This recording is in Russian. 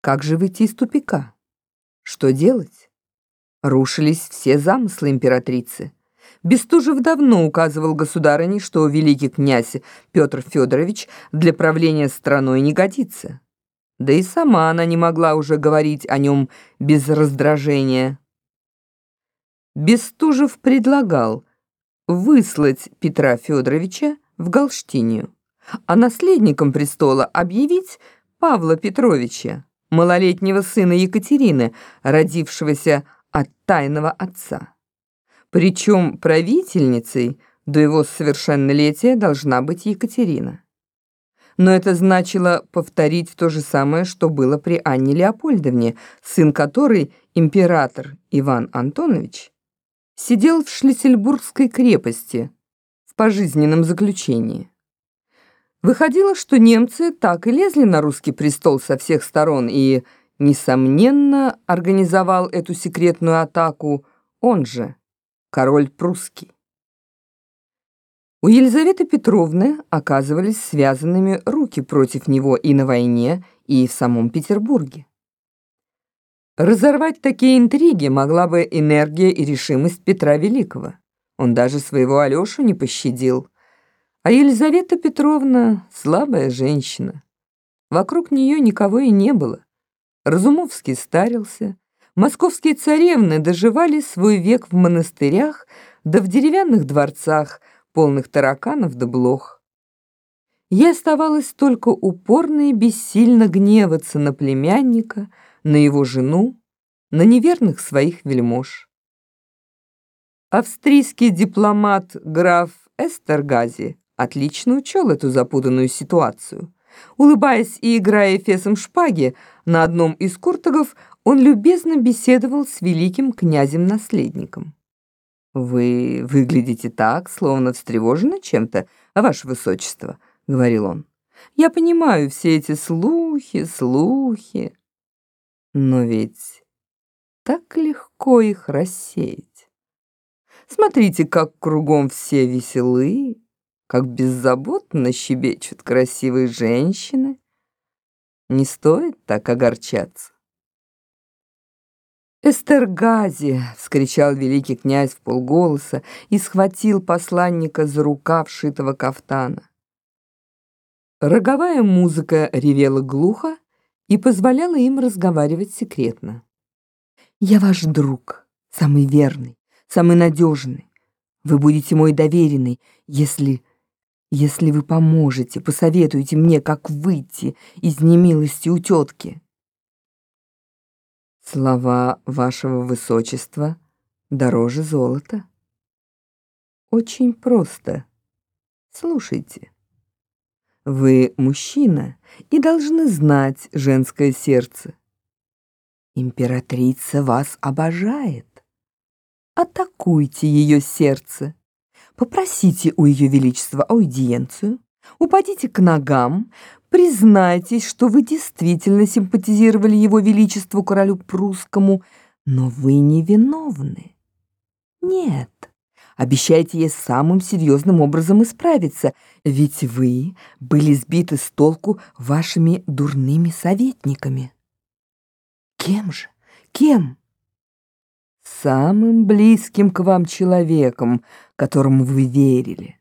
Как же выйти из тупика? Что делать? Рушились все замыслы императрицы. Бестужев давно указывал государыне, что великий князь Петр Федорович для правления страной не годится. Да и сама она не могла уже говорить о нем без раздражения. Бестужев предлагал выслать Петра Федоровича в Галштинию, а наследником престола объявить Павла Петровича, малолетнего сына Екатерины, родившегося от тайного отца. Причем правительницей до его совершеннолетия должна быть Екатерина. Но это значило повторить то же самое, что было при Анне Леопольдовне, сын которой, император Иван Антонович, сидел в Шлиссельбургской крепости в пожизненном заключении. Выходило, что немцы так и лезли на русский престол со всех сторон и, несомненно, организовал эту секретную атаку он же, король прусский. У Елизаветы Петровны оказывались связанными руки против него и на войне, и в самом Петербурге. Разорвать такие интриги могла бы энергия и решимость Петра Великого. Он даже своего Алешу не пощадил. А Елизавета Петровна — слабая женщина. Вокруг нее никого и не было. Разумовский старился. Московские царевны доживали свой век в монастырях да в деревянных дворцах, полных тараканов да блох. Ей оставалось только упорно и бессильно гневаться на племянника — на его жену, на неверных своих вельмож. Австрийский дипломат граф Эстергази отлично учел эту запутанную ситуацию. Улыбаясь и играя фесом шпаги, на одном из куртогов он любезно беседовал с великим князем-наследником. «Вы выглядите так, словно встревожены чем-то, ваше высочество», — говорил он. «Я понимаю все эти слухи, слухи. Но ведь так легко их рассеять. Смотрите, как кругом все веселы, как беззаботно щебечут красивые женщины. Не стоит так огорчаться. «Эстергази!» — вскричал великий князь в полголоса и схватил посланника за рукав шитого кафтана. Роговая музыка ревела глухо, и позволяла им разговаривать секретно. «Я ваш друг, самый верный, самый надежный. Вы будете мой доверенный, если... если вы поможете, посоветуете мне, как выйти из немилости у тетки». «Слова вашего высочества дороже золота». «Очень просто. Слушайте». Вы мужчина и должны знать женское сердце. Императрица вас обожает. Атакуйте ее сердце. Попросите у ее величества аудиенцию. Упадите к ногам, признайтесь, что вы действительно симпатизировали его величеству королю прусскому, но вы невиновны. Нет, Обещайте ей самым серьезным образом исправиться, ведь вы были сбиты с толку вашими дурными советниками. Кем же? Кем? Самым близким к вам человеком, которому вы верили.